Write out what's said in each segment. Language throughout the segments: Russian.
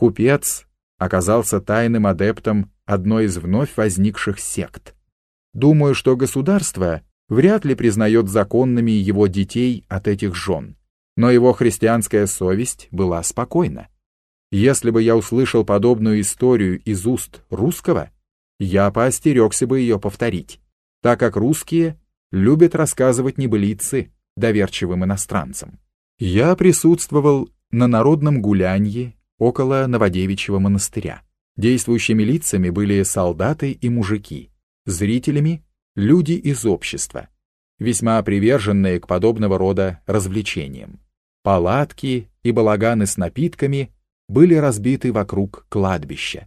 Купец оказался тайным адептом одной из вновь возникших сект. Думаю, что государство вряд ли признает законными его детей от этих жен, но его христианская совесть была спокойна. Если бы я услышал подобную историю из уст русского, я поостерегся бы ее повторить, так как русские любят рассказывать небылицы доверчивым иностранцам. Я присутствовал на народном гулянье около Новодевичьего монастыря. Действующими лицами были солдаты и мужики, зрителями — люди из общества, весьма приверженные к подобного рода развлечениям. Палатки и балаганы с напитками были разбиты вокруг кладбища.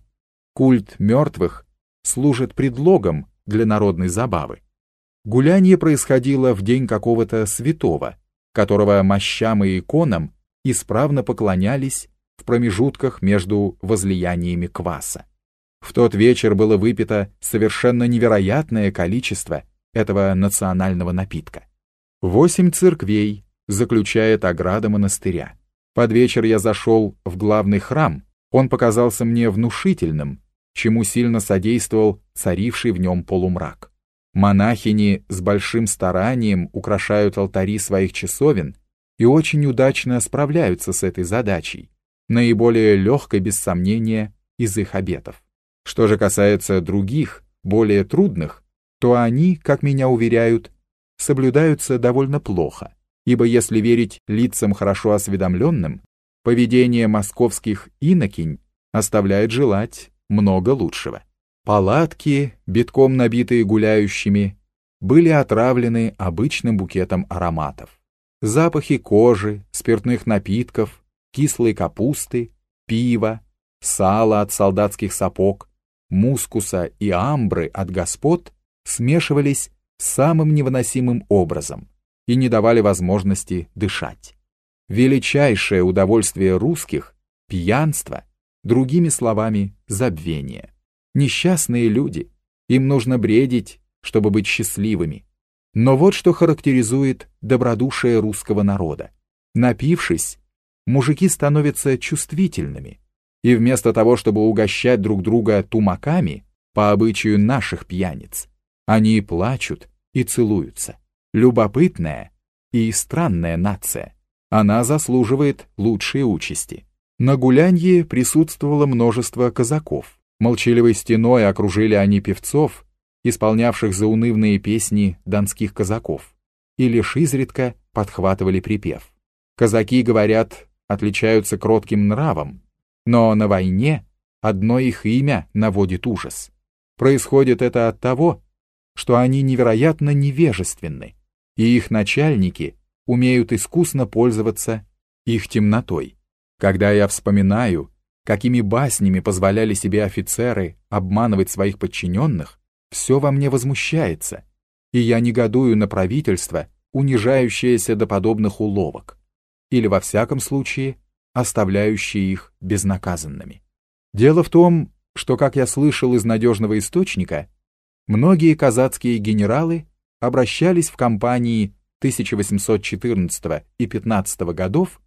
Культ мертвых служит предлогом для народной забавы. Гуляние происходило в день какого-то святого, которого мощам и иконам исправно поклонялись в промежутках между возлияниями кваса. В тот вечер было выпито совершенно невероятное количество этого национального напитка. Восемь церквей заключает ограда монастыря. Под вечер я зашел в главный храм, он показался мне внушительным, чему сильно содействовал царивший в нем полумрак. Монахини с большим старанием украшают алтари своих часовен и очень удачно справляются с этой задачей, наиболее легкой, без сомнения, из их обетов. Что же касается других, более трудных, то они, как меня уверяют, соблюдаются довольно плохо, ибо если верить лицам хорошо осведомленным, поведение московских инокинь оставляет желать много лучшего. Палатки, битком набитые гуляющими, были отравлены обычным букетом ароматов. Запахи кожи, спиртных напитков, кислой капусты, пива, сала от солдатских сапог, мускуса и амбры от господ смешивались самым невыносимым образом и не давали возможности дышать. Величайшее удовольствие русских — пьянство, другими словами, забвение. Несчастные люди, им нужно бредить, чтобы быть счастливыми. Но вот что характеризует добродушие русского народа. Напившись, мужики становятся чувствительными, и вместо того, чтобы угощать друг друга тумаками, по обычаю наших пьяниц, они плачут и целуются. Любопытная и странная нация. Она заслуживает лучшей участи. На гулянье присутствовало множество казаков. Молчаливой стеной окружили они певцов, исполнявших заунывные песни донских казаков, и лишь изредка подхватывали припев. Казаки, говорят, отличаются кротким нравом, но на войне одно их имя наводит ужас. Происходит это от того, что они невероятно невежественны, и их начальники умеют искусно пользоваться их темнотой. Когда я вспоминаю, какими баснями позволяли себе офицеры обманывать своих подчиненных, все во мне возмущается, и я негодую на правительство, унижающееся до подобных уловок, или во всяком случае оставляющие их безнаказанными. Дело в том, что, как я слышал из надежного источника, многие казацкие генералы обращались в кампании 1814 и 15 годов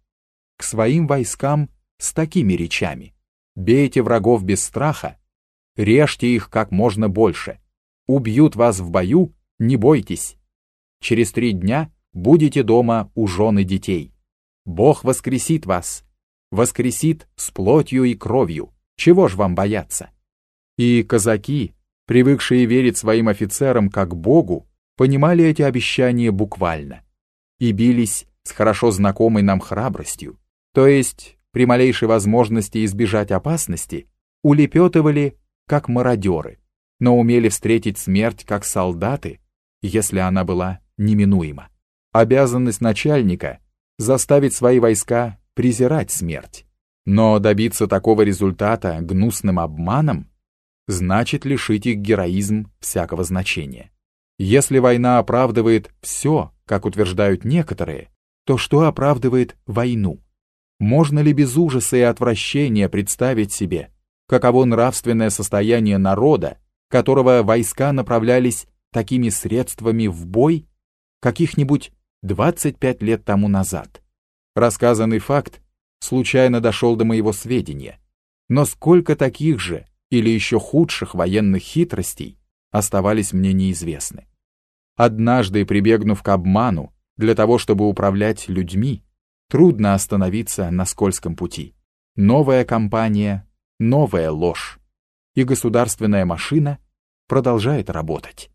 к своим войскам с такими речами. «Бейте врагов без страха, режьте их как можно больше, убьют вас в бою, не бойтесь. Через три дня будете дома у жены детей. Бог воскресит вас, воскресит с плотью и кровью. Чего ж вам бояться?» И казаки, привыкшие верить своим офицерам как Богу, понимали эти обещания буквально и бились с хорошо знакомой нам храбростью, то есть при малейшей возможности избежать опасности, улепетывали, как мародеры, но умели встретить смерть, как солдаты, если она была неминуема. Обязанность начальника — заставить свои войска презирать смерть. Но добиться такого результата гнусным обманом значит лишить их героизм всякого значения. Если война оправдывает все, как утверждают некоторые, то что оправдывает войну? Можно ли без ужаса и отвращения представить себе, каково нравственное состояние народа, которого войска направлялись такими средствами в бой каких-нибудь 25 лет тому назад? Рассказанный факт случайно дошел до моего сведения. Но сколько таких же или еще худших военных хитростей оставались мне неизвестны. Однажды, прибегнув к обману для того, чтобы управлять людьми, трудно остановиться на скользком пути. Новая компания, новая ложь. И государственная машина продолжает работать.